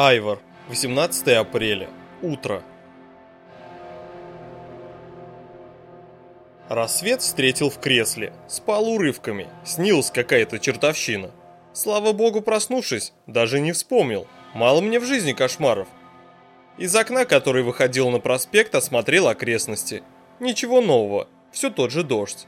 Айвор, 18 апреля. Утро. Рассвет встретил в кресле, спал урывками, снилась какая-то чертовщина. Слава богу, проснувшись, даже не вспомнил. Мало мне в жизни кошмаров. Из окна, который выходил на проспект, осмотрел окрестности. Ничего нового, все тот же дождь.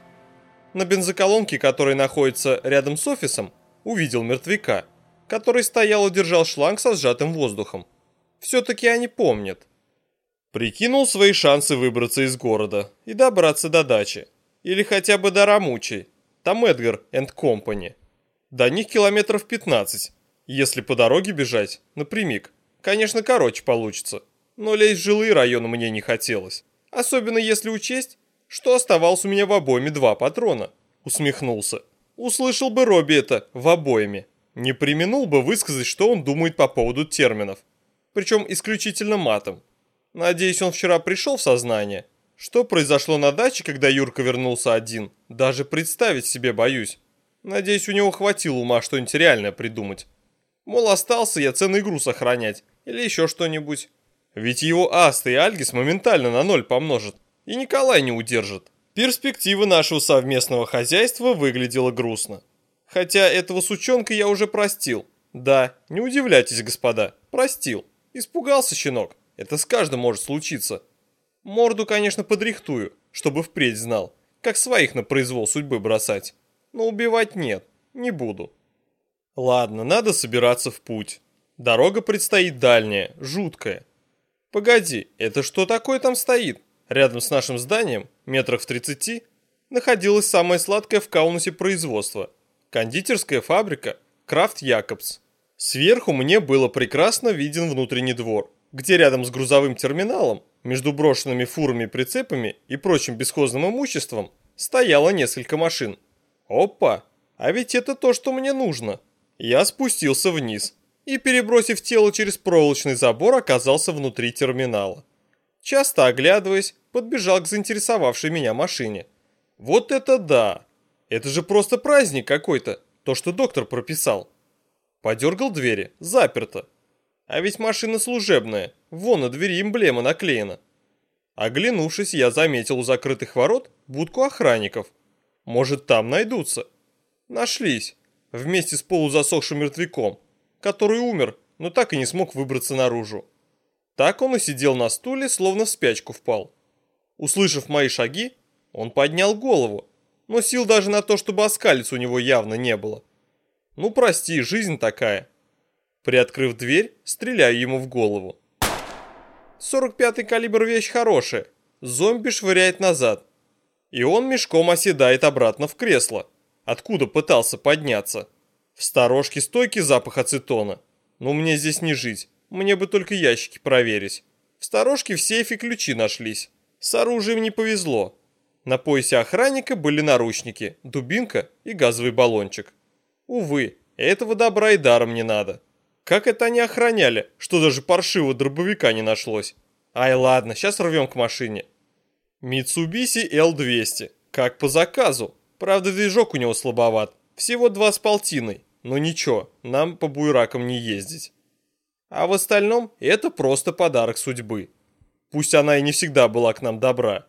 На бензоколонке, которая находится рядом с офисом, увидел мертвяка, который стоял и держал шланг со сжатым воздухом. Все-таки они помнят. Прикинул свои шансы выбраться из города и добраться до дачи. Или хотя бы до Рамучей. Там Эдгар энд Компани. До них километров 15, если по дороге бежать, напрямик. Конечно, короче получится, но лезть в жилые районы мне не хотелось. Особенно если учесть, что оставалось у меня в обойме два патрона. Усмехнулся. Услышал бы Робби это в обойме. Не применул бы высказать, что он думает по поводу терминов. Причем исключительно матом. Надеюсь, он вчера пришел в сознание. Что произошло на даче, когда Юрка вернулся один, даже представить себе боюсь. Надеюсь, у него хватило ума что-нибудь реальное придумать. Мол, остался я ценный груз охранять. Или еще что-нибудь. Ведь его Аста и Альгис моментально на ноль помножат. И Николай не удержит. Перспектива нашего совместного хозяйства выглядела грустно. Хотя этого сучонка я уже простил. Да, не удивляйтесь, господа, простил. Испугался щенок. Это с каждым может случиться. Морду, конечно, подрихтую, чтобы впредь знал, как своих на произвол судьбы бросать. Но убивать нет, не буду. Ладно, надо собираться в путь. Дорога предстоит дальняя, жуткая. Погоди, это что такое там стоит? Рядом с нашим зданием, метрах в 30, находилась самая сладкая в Каунусе производство – кондитерская фабрика Крафт Якобс. Сверху мне было прекрасно виден внутренний двор, где рядом с грузовым терминалом, между брошенными фурами прицепами и прочим бесхозным имуществом, стояло несколько машин. Опа, а ведь это то, что мне нужно. Я спустился вниз и, перебросив тело через проволочный забор, оказался внутри терминала. Часто оглядываясь, подбежал к заинтересовавшей меня машине. Вот это да! Это же просто праздник какой-то, то, что доктор прописал. Подергал двери, заперто. А ведь машина служебная, вон на двери эмблема наклеена. Оглянувшись, я заметил у закрытых ворот будку охранников. Может, там найдутся? Нашлись, вместе с полузасохшим мертвяком, который умер, но так и не смог выбраться наружу. Так он и сидел на стуле, словно в спячку впал. Услышав мои шаги, он поднял голову, но сил даже на то, чтобы оскалиться у него явно не было. Ну прости, жизнь такая. Приоткрыв дверь, стреляю ему в голову. 45-й калибр вещь хорошая. Зомби швыряет назад. И он мешком оседает обратно в кресло, откуда пытался подняться. В сторожке стойкий запах ацетона. Но мне здесь не жить. Мне бы только ящики проверить. В сторожке в сейфе ключи нашлись. С оружием не повезло. На поясе охранника были наручники, дубинка и газовый баллончик. Увы, этого добра и даром не надо. Как это они охраняли, что даже паршивого дробовика не нашлось? Ай, ладно, сейчас рвем к машине. Mitsubishi L200, как по заказу. Правда, движок у него слабоват. Всего два с полтиной. Но ничего, нам по буйракам не ездить. А в остальном это просто подарок судьбы. Пусть она и не всегда была к нам добра.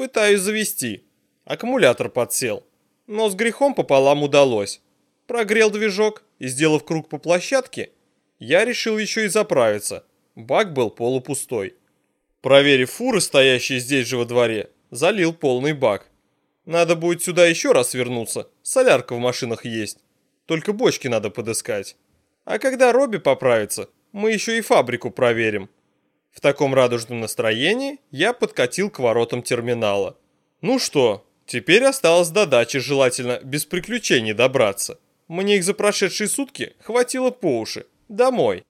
Пытаюсь завести. Аккумулятор подсел. Но с грехом пополам удалось. Прогрел движок и, сделав круг по площадке, я решил еще и заправиться. Бак был полупустой. Проверив фуры, стоящие здесь же во дворе, залил полный бак. Надо будет сюда еще раз вернуться, солярка в машинах есть. Только бочки надо подыскать. А когда Робби поправится, мы еще и фабрику проверим. В таком радужном настроении я подкатил к воротам терминала. Ну что, теперь осталось до дачи желательно без приключений добраться. Мне их за прошедшие сутки хватило по уши. Домой.